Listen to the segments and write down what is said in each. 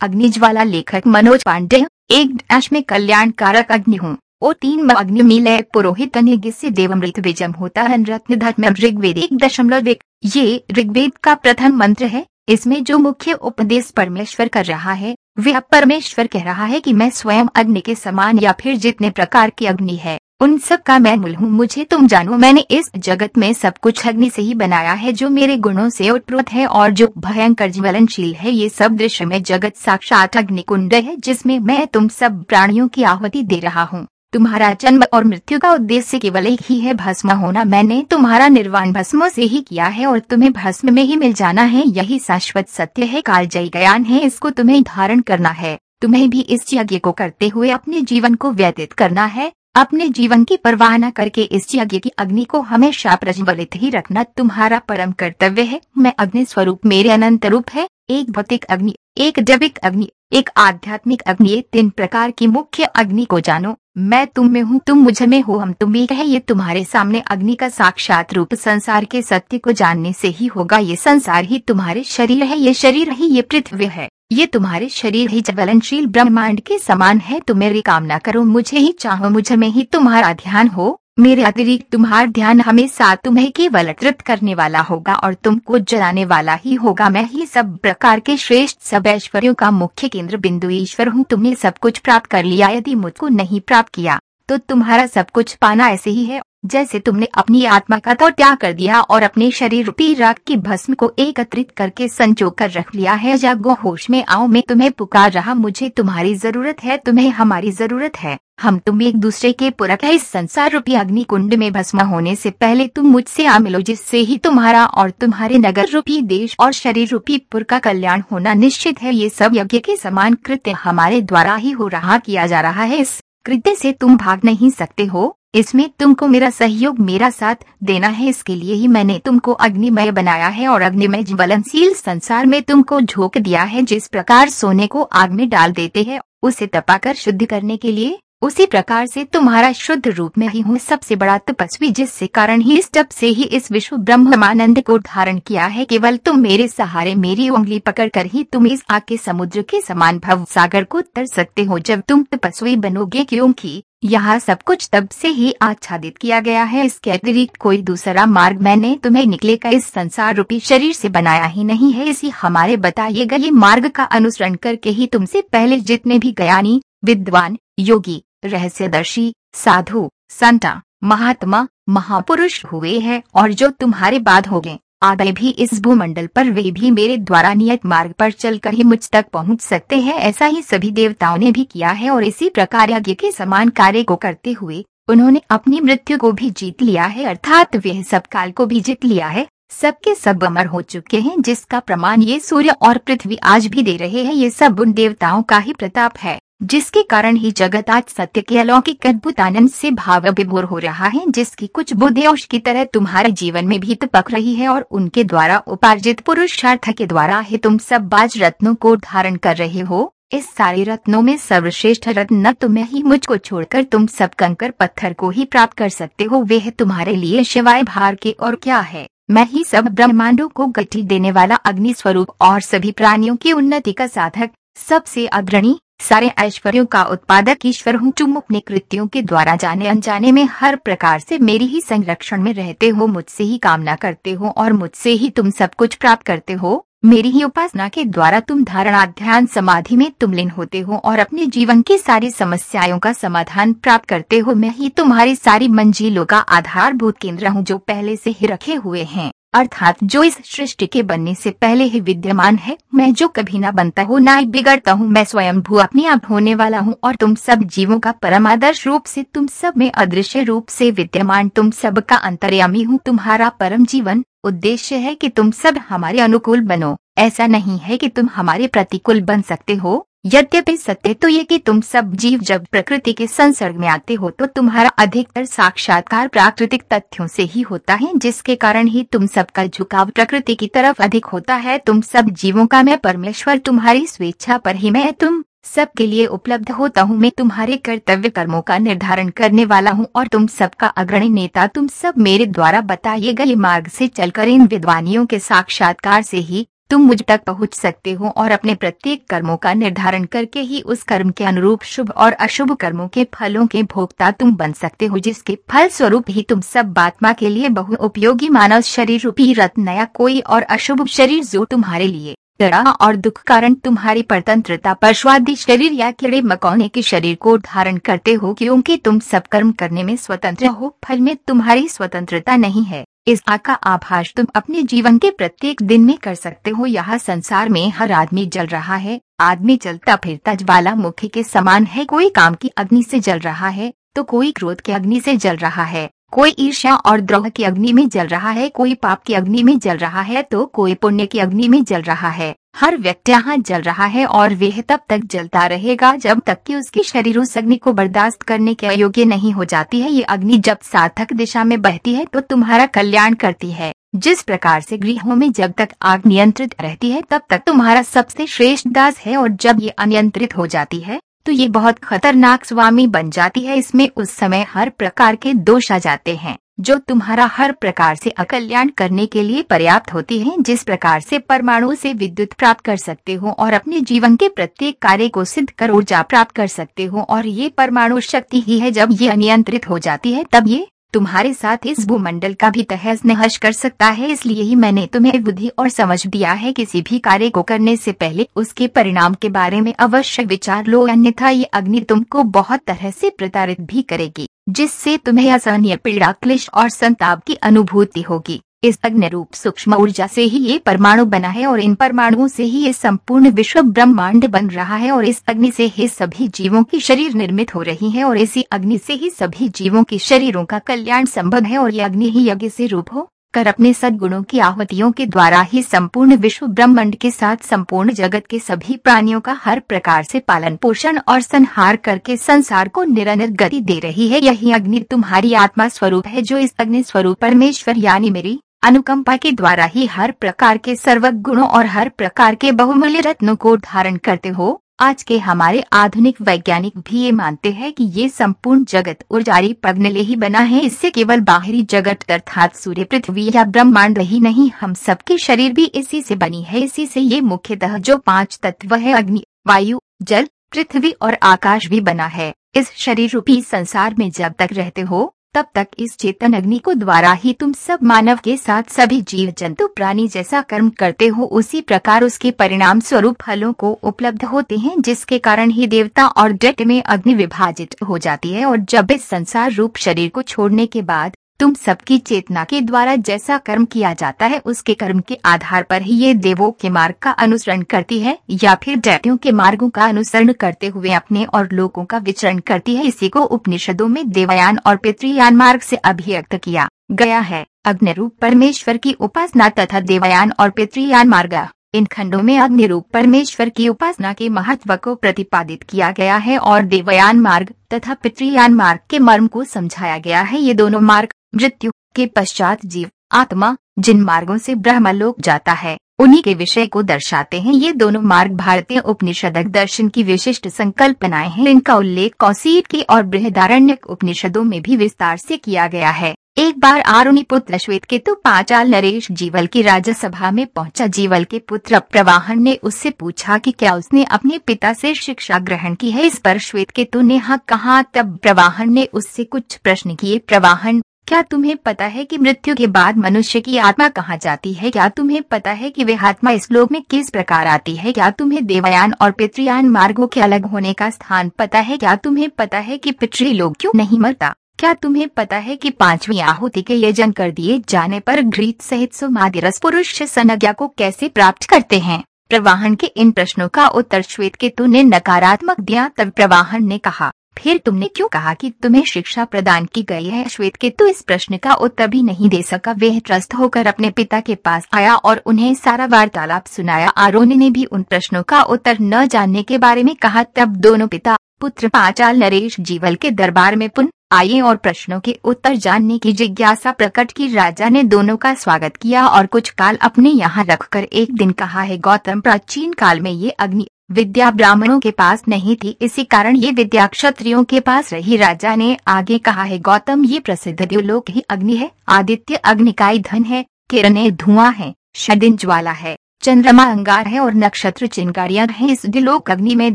अग्निज्वाला लेखक मनोज पांडे एक डैश में कल्याण कारक अग्नि हूँ। ओ तीन अग्नि मिलय पुरोहित, अनिगिस्य, देवमृत, विजम होता है, रत्न, धर्म, ऋग्वेद, एक दशमलव एक। ये ऋग्वेद का प्रथम मंत्र है। इसमें जो मुख्य उपदेश परमेश्वर कर रहा है, वह परमेश्वर कह रहा है कि मैं स्वयं अग्नि के समान या फिर जितने प्रकार की अग्नि है। उन सब का मैं मूल हूँ, मुझे तुम जानो, मैंने इस जगत में सब कुछ अग्नि से ही बनाया है, जो मेरे गुणों से उत्प्रोत है और जो भयंकर ज्वलनशील है, ये सब दृश्य में जगत साक्षात अग्नि कुंड है, जिसमें मैं तुम सब प्राणियों की आहुति दे रहा हूँ। तुम्हारा जन्म और मृत्यु का उद्देश्य केवल एक ही है, भस्म होना, मैंने तुम्हारा निर्वाण भस्मों से ही किया है और तुम्हें भस्म में ही मिल जाना है, यही शाश्वत सत्य है कालजयी ज्ञान है, इसको तुम्हें धारण करना है। तुम्हें भी इस यज्ञ को करते हुए अपने जीवन को व्यतीत करना है। अपने जीवन की परवाह न करके इस यज्ञ की अग्नि को हमेशा प्रज्वलित ही रखना तुम्हारा परम कर्तव्य है। मैं अग्नि स्वरूप मेरे अनंत रूप है। एक भौतिक अग्नि एक जैविक अग्नि, एक आध्यात्मिक अग्नि, ये तीन प्रकार की मुख्य अग्नि को जानो। मैं तुम में हूँ, तुम मुझमें हो, हम तुम एक है ये तुम्हारे सामने अग्नि का साक्षात रूप संसार के सत्य को जानने से ही होगा। ये संसार ही तुम्हारे शरीर है, ये शरीर ही, ये पृथ्वी है। ये तुम्हारे शरीर ही ज्वलनशील ब्रह्मांड के समान है तुम मेरी कामना करो, मुझे ही चाहो, मुझमें ही तुम्हारा ध्यान हो। मेरे अतिरिक्त तुम्हार ध्यान हमेशा तुम्हें केवल तृप्त करने वाला होगा और तुमको जलाने वाला ही होगा। मैं ही सब प्रकार के श्रेष्ठ, सब ऐश्वर्यों का मुख्य केंद्र बिंदु ईश्वर हूँ। तुमने सब कुछ प्राप्त कर लिया। यदि मुझको नहीं प्राप्त किया तो तुम्हारा सब कुछ पाना ऐसे ही है। जैसे तुमने अपनी आत्मा का तो त्याग कर दिया और अपने शरीर रूपी राग की भस्म को एकत्रित करके संचो कर रख लिया है। जागो होश में आओ, मैं तुम्हें पुकार रहा। मुझे तुम्हारी ज़रूरत है, तुम्हें हमारी ज़रूरत है। हम तुम एक दूसरे के पूरक है। इस संसार रूपी अग्नि कुंड में भस्म होने से पहले तुम मुझसे आ मिलो, जिससे ही तुम्हारा और तुम्हारे नगर रूपी देश और शरीर रूपी पुर का कल्याण होना निश्चित है। ये सब यज्ञ के समान कृत्य हमारे द्वारा ही हो रहा किया जा रहा है। इस कृत्य से तुम भाग नहीं सकते हो। इसमें तुमको मेरा सहयोग, मेरा साथ देना है। इसके लिए ही मैंने तुमको अग्निमय बनाया है और अग्निमय ज्वलनशील संसार में तुमको झोंक दिया है। जिस प्रकार सोने को आग में डाल देते हैं, उसे तपाकर शुद्ध करने के लिए उसी प्रकार से तुम्हारा शुद्ध रूप में ही हूँ सबसे बड़ा तपस्वी, जिससे कारण ही इस तप से ही इस विश्व ब्रह्मानंद को धारण किया है। केवल तुम मेरे सहारे मेरी उंगली पकड़कर ही तुम इस आग के समुद्र के समान भव सागर को तर सकते हो। जब तुम तपस्वी बनोगे, क्योंकि यहाँ सब कुछ तब से ही आच्छादित किया गया है, इसके अतिरिक्त कोई दूसरा मार्ग मैंने तुम्हें निकले का इस संसार रूपी शरीर से बनाया ही नहीं है। इसी हमारे बताए गए मार्ग का अनुसरण करके ही तुमसे पहले जितने भी ज्ञानी, विद्वान, योगी रहस्यदर्शी, साधु, संता, महात्मा, महापुरुष हुए हैं और जो तुम्हारे बाद हो गए आगे भी इस भूमंडल पर वे भी मेरे द्वारा नियत मार्ग पर चलकर ही मुझ तक पहुँच सकते हैं, ऐसा ही सभी देवताओं ने भी किया है और इसी प्रकार यज्ञ के समान कार्य को करते हुए उन्होंने अपनी मृत्यु को भी जीत लिया है, अर्थात वह सब काल को भी जीत लिया है। सबके सब अमर हो चुके हैं, जिसका प्रमाण ये सूर्य और पृथ्वी आज भी दे रहे हैं। ये सब उन देवताओं का ही प्रताप है, जिसके कारण ही जगत आज सत्य के अलौकिक अद्भुत आनंद से भाव विभोर हो रहा है, जिसकी कुछ बुद्धि की तरह तुम्हारे जीवन में भी तपक रही है और उनके द्वारा उपार्जित पुरुषार्थ के द्वारा ही तुम सब बाज रत्नों को धारण कर रहे हो। इस सारे रत्नों में सर्वश्रेष्ठ रत्न न तुम्हें ही मुझको छोड़कर तुम सब कंकर पत्थर को ही प्राप्त कर सकते हो। वे तुम्हारे लिए शिवाय भार के और क्या है? मैं ही सब ब्रह्मांडों को गति देने वाला अग्नि स्वरूप और सभी प्राणियों की उन्नति का साधक, सबसे अग्रणी, सारे ऐश्वर्यों का उत्पादक ईश्वर हूँ, तुम अपने कृत्यों के द्वारा जाने अनजाने में हर प्रकार से मेरी ही संरक्षण में रहते हो, मुझसे ही कामना करते हो और मुझसे ही तुम सब कुछ प्राप्त करते हो। मेरी ही उपासना के द्वारा तुम धारणा ध्यान समाधि में तुम लीन होते हो और अपने जीवन की सारी समस्याओं का समाधान प्राप्त करते हो। मैं ही तुम्हारी सारी मंजिलों का आधारभूत केंद्र हूँ जो पहले से ही रखे हुए हैं। अर्थात जो इस सृष्टि के बनने से पहले ही विद्यमान है, मैं जो कभी ना बनता हूँ ना ही बिगड़ता हूँ, मैं स्वयं भू अपने आप होने वाला हूँ और तुम सब जीवों का परमादर्श रूप से, तुम सब में अदृश्य रूप से विद्यमान, तुम सब का अंतर्यामी हूँ, तुम्हारा परम जीवन उद्देश्य है कि तुम सब हमारे अनुकूल बनो। ऐसा नहीं है कि तुम हमारे प्रतिकूल बन सकते हो। यद्यपि सत्य तो ये कि तुम सब जीव जब प्रकृति के संसर्ग में आते हो तो तुम्हारा अधिकतर साक्षात्कार प्राकृतिक तथ्यों से ही होता है, जिसके कारण ही तुम सबका झुकाव प्रकृति की तरफ़ अधिक होता है। तुम सब जीवों का मैं परमेश्वर, तुम्हारी स्वेच्छा पर ही मैं तुम सबके लिए उपलब्ध होता हूँ। मैं तुम्हारे कर्तव्य कर्मों का निर्धारण करने वाला हूँ और तुम सबका अग्रणी नेता, तुम सब मेरे द्वारा बताए गए मार्ग से चलकर इन विद्वानियों के साक्षात्कार से ही तुम मुझ तक पहुँच सकते हो और अपने प्रत्येक कर्मों का निर्धारण करके ही उस कर्म के अनुरूप शुभ और अशुभ कर्मों के फलों के भोक्ता तुम बन सकते हो, जिसके फल स्वरूप ही तुम सब बात्मा के लिए बहु उपयोगी मानव शरीर रूपी रत्न नया कोई और अशुभ शरीर जो तुम्हारे लिए तरह और दुख कारण तुम्हारी परतंत्रता पशुआदि शरीर या कीड़े मकौने के शरीर को धारण करते हो क्योंकि तुम सब कर्म करने में स्वतंत्र हो, फल में तुम्हारी स्वतंत्रता नहीं है। इस का आभास तुम अपने जीवन के प्रत्येक दिन में कर सकते हो। यह संसार में हर आदमी जल रहा है। आदमी चलता फिरता ज्वालामुखी के समान है। कोई काम की अग्नि से जल रहा है तो कोई क्रोध की अग्नि से जल रहा है। कोई ईर्ष्या और द्रोह की अग्नि में जल रहा है, कोई पाप की अग्नि में जल रहा है तो कोई पुण्य की अग्नि में जल रहा है। हर व्यक्ति यहाँ जल रहा है और वह तब तक जलता रहेगा जब तक कि उसकी शरीर उस अग्नि को बर्दाश्त करने के अयोग्य नहीं हो जाती है। ये अग्नि जब सार्थक दिशा में बहती है तो तुम्हारा कल्याण करती है। जिस प्रकार से गृहों में जब तक आग नियंत्रित रहती है, तब तक तुम्हारा सबसे श्रेष्ठ दास है और जब ये अनियंत्रित हो जाती है तो ये बहुत खतरनाक स्वामी बन जाती है। इसमें उस समय हर प्रकार के दोष आ जाते हैं, जो तुम्हारा हर प्रकार से अकल्याण करने के लिए पर्याप्त होती है। जिस प्रकार से परमाणु से विद्युत प्राप्त कर सकते हो और अपने जीवन के प्रत्येक कार्य को सिद्ध कर ऊर्जा प्राप्त कर सकते हो और ये परमाणु शक्ति ही है। जब ये अनियंत्रित हो जाती है, तब ये तुम्हारे साथ इस भूमंडल का भी तहस नहस कर सकता है, इसलिए ही मैंने तुम्हें बुद्धि और समझ दिया है किसी भी कार्य को करने से पहले उसके परिणाम के बारे में अवश्य विचार लो, अन्यथा ये अग्नि तुमको बहुत तरह से प्रताड़ित भी करेगी, जिससे तुम्हें असहनीय पीड़ा क्लिश और संताप की अनुभूति होगी। इस अग्नि रूप सूक्ष्म ऊर्जा से ही ये परमाणु बना है और इन परमाणुओं से ही ये संपूर्ण विश्व ब्रह्मांड बन रहा है और इस अग्नि से ही सभी जीवों की शरीर निर्मित हो रही है और इसी अग्नि से ही सभी जीवों के शरीरों का कल्याण संभव है और ये अग्नि ही यज्ञ से रूप हो, कर अपने सदगुणों की आहुतियों के द्वारा ही संपूर्ण विश्व ब्रह्मांड के साथ संपूर्ण जगत के सभी प्राणियों का हर प्रकार से पालन पोषण और संहार करके संसार को निरंतर गति दे रही है। यही अग्नि तुम्हारी आत्मा स्वरूप है जो इस अग्नि स्वरूप परमेश्वर यानी मेरी अनुकंपा के द्वारा ही हर प्रकार के सर्व गुणों और हर प्रकार के बहुमूल्य रत्नों को धारण करते हो। आज के हमारे आधुनिक वैज्ञानिक भी ये मानते हैं कि ये संपूर्ण जगत ऊर्जारी पगनले ही बना है। इससे केवल बाहरी जगत अर्थात सूर्य, पृथ्वी या ब्रह्मांड ही नहीं, हम सबके शरीर भी इसी से बनी है। इसी से ये मुख्यतः जो पाँच तत्व है, अग्नि, वायु, जल, पृथ्वी और आकाश भी बना है। इस शरीर रूपी संसार में जब तक रहते हो तब तक इस चेतन अग्नि को द्वारा ही तुम सब मानव के साथ सभी जीव जंतु प्राणी जैसा कर्म करते हो, उसी प्रकार उसके परिणाम स्वरूप फलों को उपलब्ध होते हैं, जिसके कारण ही देवता और डेट में अग्नि विभाजित हो जाती है और जब इस संसार रूप शरीर को छोड़ने के बाद तुम सबकी चेतना के द्वारा जैसा कर्म किया जाता है, उसके कर्म के आधार पर ही ये देवों के मार्ग का अनुसरण करती है, या फिर दैत्यों के मार्गों का अनुसरण करते हुए अपने और लोगों का विचरण करती है। इसी को उपनिषदों में देवयान और पितृयान मार्ग से अभिव्यक्त किया गया है। अग्नि रूप परमेश्वर की उपासना तथा देवयान और पितृयान मार्ग। इन खंडों में अग्नि रूप परमेश्वर की उपासना के महत्व को प्रतिपादित किया गया है और देवयान मार्ग तथा पितृयान मार्ग के मर्म को समझाया गया है। ये दोनों मार्ग मृत्यु के पश्चात जीव, आत्मा, जिन मार्गों से ब्रह्मलोक जाता है, उन्हीं के विषय को दर्शाते हैं। ये दोनों मार्ग भारतीय उपनिषदक दर्शन की विशिष्ट संकल्पनाएँ हैं। इनका उल्लेख कौसीट की और बृहदारण्य उपनिषदों में भी विस्तार से किया गया है। एक बार आरुणी पुत्र श्वेत केतु पांचाल नरेश जीवल की राज्यसभा में पहुँचा। जीवल के पुत्र प्रवाहन ने उससे पूछा कि क्या उसने अपने पिता से शिक्षा ग्रहण की है? इस पर श्वेत केतु ने हाँ कहा, तब प्रवाहन ने उससे कुछ प्रश्न किए। प्रवाहन क्या तुम्हें पता है कि मृत्यु के बाद मनुष्य की आत्मा कहाँ जाती है? क्या तुम्हें पता है कि वह आत्मा इस लोक में किस प्रकार आती है? क्या तुम्हें देवयान और पितृयान मार्गों के अलग होने का स्थान पता है? क्या तुम्हें पता है कि पितृ लोग क्यों नहीं मरता? क्या तुम्हें पता है कि पांचवी आहुति के यजन कर दिए जाने पर घृत सहित सुमादिरस पुरुष संज्ञा को कैसे प्राप्त करते हैं? प्रवाहन के इन प्रश्नों का उत्तर श्वेत केतु ने नकारात्मक दिया, तब प्रवाहन ने कहा फिर तुमने क्यों कहा कि तुम्हें शिक्षा प्रदान की गई है? श्वेत के तो इस प्रश्न का उत्तर भी नहीं दे सका। वह त्रस्त होकर अपने पिता के पास आया और उन्हें सारा वार्तालाप सुनाया। आरोन ने भी उन प्रश्नों का उत्तर न जानने के बारे में कहा। तब दोनों पिता, पुत्र पाचाल नरेश जीवल के दरबार में पुन आए और प्रश्नों के उत्तर जानने की जिज्ञासा प्रकट की। राजा ने दोनों का स्वागत किया और कुछ काल अपने यहाँ रखकर एक दिन कहा, है गौतम, प्राचीन काल में ये अग्नि विद्या ब्राह्मणों के पास नहीं थी। इसी कारण ये विद्या क्षत्रियों के पास रही। राजा ने आगे कहा, है गौतम, ये प्रसिद्ध देवलोक ही अग्नि है। आदित्य अग्नि का धन है, किरणें धुआँ है शदिन ज्वाला है, चंद्रमा अंगार है और नक्षत्र चिंगारियाँ हैं। इस दिलोक अग्नि में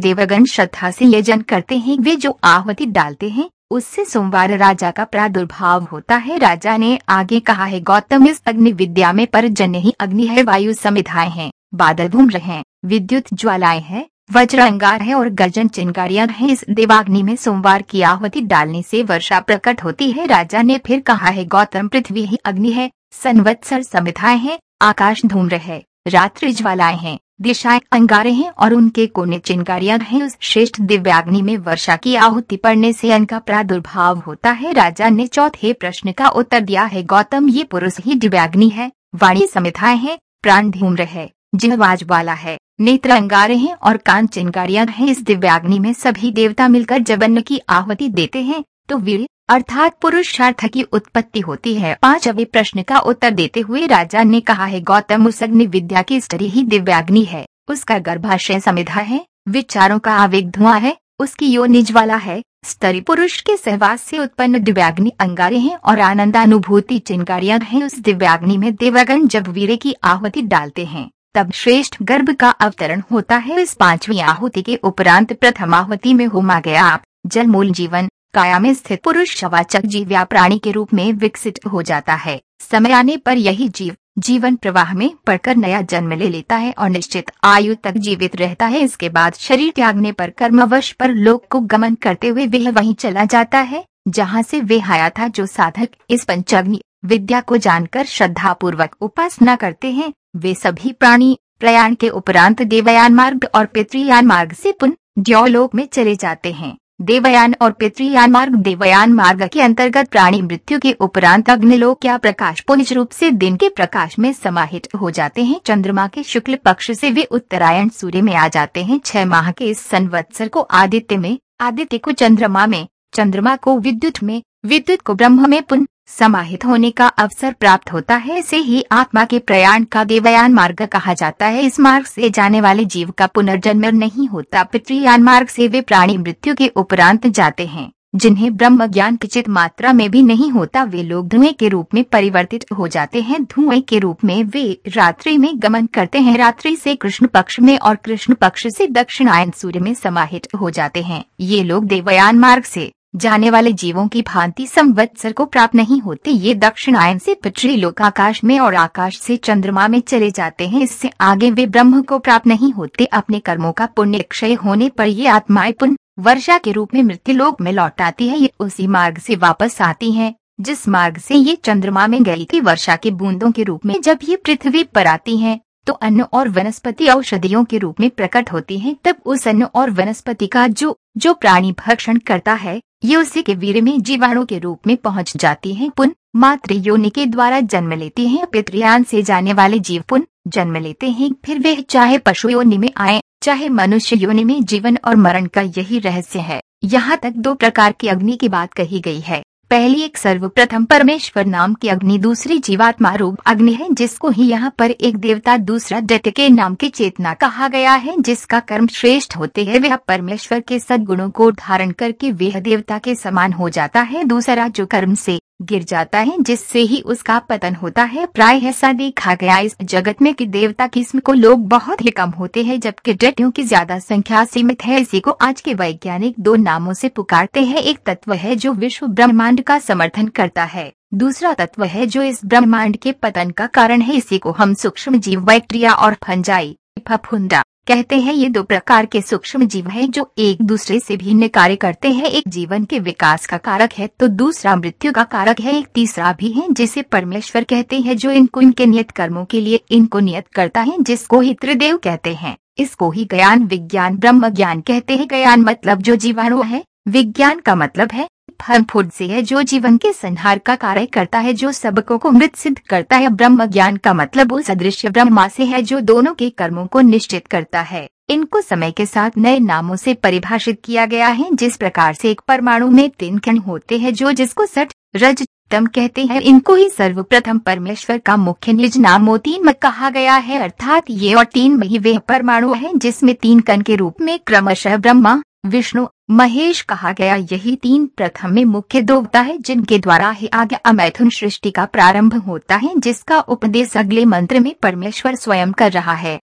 देवगण श्रद्धा से यजन करते हैं। वे जो आहुति डालते हैं उससे सोमवार राजा का प्रादुर्भाव होता है। राजा ने आगे कहा है, गौतम इस अग्नि विद्या में पर जन ही अग्नि है, वायु समिधाएँ हैं, बादल घूम रहे हैं, विद्युत ज्वालाएँ हैं, वज्र अंगार है और गर्जन चिंगारियाँ हैं। इस देवाग्नि में सोमवार की आहुति डालने से वर्षा प्रकट होती है। राजा ने फिर कहा है, गौतम, पृथ्वी ही अग्नि है संवत्सर समिधाएँ हैं, आकाश धूम रहे, रात्रि ज्वालाएँ हैं दिशाएँ अंगारे हैं और उनके कोने चिंगारियाँ हैं। उस श्रेष्ठ दिव्याग्नि में वर्षा की आहुति पड़ने से अन्न प्रादुर्भाव होता है। राजा ने चौथे प्रश्न का उत्तर दिया है। गौतम, ये पुरुष ही दिव्याग्नि है। वाणी समिधाएँ हैं। प्राण धूम रहे जिहवाज वाला है। नेत्र अंगारे हैं और कान चिंगारियाँ हैं। इस दिव्याग्नि में सभी देवता मिलकर जब की आहुति देते हैं। तो वीर अर्थात पुरुषार्थ की उत्पत्ति होती है। पांचवे प्रश्न का उत्तर देते हुए राजा ने कहा, है गौतम, उस अग्नि विद्या की स्त्री ही दिव्याग्नि है। उसका गर्भाशय समिधा है, विचारों का आवेग धुआँ है, उसकी योनि ज्वाला है। स्तरी पुरुष के सहवास से उत्पन्न दिव्याग्नि अंगारे हैं और आनंदानुभूति चिंगारियाँ हैं। उस दिव्याग्नि में देवगन जब वीरे की आहुति डालते हैं, तब श्रेष्ठ गर्भ का अवतरण होता है। इस पांचवी आहुति के उपरांत प्रथम आहुति में होमा गया। आप जलमूल जीवन काया में स्थित पुरुष शवाचक जीव या प्राणी के रूप में विकसित हो जाता है। समय आने पर यही जीव जीवन प्रवाह में पड़कर नया जन्म ले लेता है और निश्चित आयु तक जीवित रहता है। इसके बाद शरीर त्यागने पर कर्मवश पर लोक को गमन करते हुए वह वहीं चला जाता है, जहाँ से वे आया था जो साधक इस पंचग्नि विद्या को जानकर श्रद्धा पूर्वक उपासना करते हैं। वे सभी प्राणी प्रयाण के उपरांत देवयान मार्ग और पितृयान मार्ग से पुनः द्योलोक में चले जाते हैं। देवयान और पितृयान मार्ग। देवयान मार्ग के अंतर्गत प्राणी मृत्यु के उपरांत अग्निलोक या प्रकाश पुनिज रूप से दिन के प्रकाश में समाहित हो जाते हैं। चंद्रमा के शुक्ल पक्ष से वे उत्तरायण सूर्य में आ जाते हैं। छह माह के इस संवत्सर को आदित्य में, आदित्य को चंद्रमा में, चंद्रमा को विद्युत में, विद्युत को ब्रह्म में पुनः समाहित होने का अवसर प्राप्त होता है। इसे ही आत्मा के प्रयाण का देवयान मार्ग कहा जाता है। इस मार्ग से जाने वाले जीव का पुनर्जन्म नहीं होता। पितृयान मार्ग से वे प्राणी मृत्यु के उपरांत जाते हैं, जिन्हें ब्रह्म ज्ञान किचित मात्रा में भी नहीं होता। वे लोग धुएँ के रूप में परिवर्तित हो जाते हैं। धुएँ के रूप में वे रात्रि में गमन करते हैं। रात्रि से कृष्ण पक्ष में और कृष्ण पक्ष से दक्षिणायन सूर्य में समाहित हो जाते हैं। ये लोग देवयान मार्ग से जाने वाले जीवों की भांति संवत्सर को प्राप्त नहीं होते, ये दक्षिणायन से पिछड़ी लोक आकाश में और आकाश से चंद्रमा में चले जाते हैं, इससे आगे वे ब्रह्म को प्राप्त नहीं होते, अपने कर्मों का पुण्य क्षय होने पर ये आत्माएँ पुण्य वर्षा के रूप में मृत्यु लोक में लौट आती है, ये उसी मार्ग से वापस आती है, जिस मार्ग से ये चंद्रमा में गई थी वर्षा के बूंदों के रूप में, जब ये पृथ्वी पर आती है तो अन्न और वनस्पति औषधियों के रूप में प्रकट होती हैं, तब उस अन्न और वनस्पति का जो जो प्राणी भक्षण करता है ये उसी के वीर में जीवाणु के रूप में पहुँच जाती हैं। पुन मातृ योनि के द्वारा जन्म लेती हैं। पितृयान से जाने वाले जीव पुन, जन्म लेते हैं। फिर वे चाहे पशु योनि में आए, चाहे मनुष्य योनि में जीवन और मरण का यही रहस्य है। यहाँ तक दो प्रकार की अग्नि की बात कही गई है। पहली एक सर्वप्रथम परमेश्वर नाम की अग्नि, दूसरी जीवात्मा रूप अग्नि है, जिसको ही यहाँ पर एक देवता, दूसरा दैत्य के नाम की चेतना कहा गया है, जिसका कर्म श्रेष्ठ होते हैं। वह परमेश्वर के सद्गुणों को धारण करके वह देवता के समान हो जाता है। दूसरा जो कर्म से गिर जाता है, जिससे ही उसका पतन होता है। प्राय ऐसा देखा गया इस जगत में कि देवता किस्म को लोग बहुत ही कम होते हैं, जबकि डेटियों की ज़्यादा संख्या सीमित है। इसी को आज के वैज्ञानिक दो नामों से पुकारते हैं। एक तत्व है जो विश्व ब्रह्मांड का समर्थन करता है। दूसरा तत्व है जो इस ब्रह्मांड के पतन का कारण है। इसी को हम सूक्ष्म जीव बैक्टीरिया और फंजाई फफुंदा कहते हैं, ये दो प्रकार के सूक्ष्म जीव हैं जो एक दूसरे से भिन्न कार्य करते हैं। एक जीवन के विकास का कारक है तो दूसरा मृत्यु का कारक है। एक तीसरा भी है, जिसे परमेश्वर कहते हैं, जो इनको, इनके नियत कर्मों के लिए इनको नियत करता है, जिसको ही त्रिदेव कहते हैं। इसको ही ज्ञान, विज्ञान, ब्रह्म ज्ञान कहते हैं। ज्ञान मतलब जो जीवाणु है, विज्ञान का मतलब है फल फ़ूड से है, जो जीवन के संहार का कार्य करता है, जो सबको को मृत सिद्ध करता है। ब्रह्म ज्ञान का मतलब उस अदृश्य ब्रह्मा से है, जो दोनों के कर्मों को निश्चित करता है। इनको समय के साथ नए नामों से परिभाषित किया गया है, जिस प्रकार से एक परमाणु में तीन कण होते हैं, जो जिसको सठ, रज, तम कहते हैं। इनको ही सर्वप्रथम परमेश्वर का मुख्य निज नामो तीन कहा गया है, अर्थात ये और तीन ही वह परमाणु है, जिसमें तीन कण के रूप में क्रमशः ब्रह्मा, विष्णु महेश कहा गया, यही तीन प्रथम में मुख्य देवता है, जिनके द्वारा ही आगे अमैथुन सृष्टि का प्रारंभ होता है, जिसका उपदेश अगले मंत्र में परमेश्वर स्वयं कर रहा है।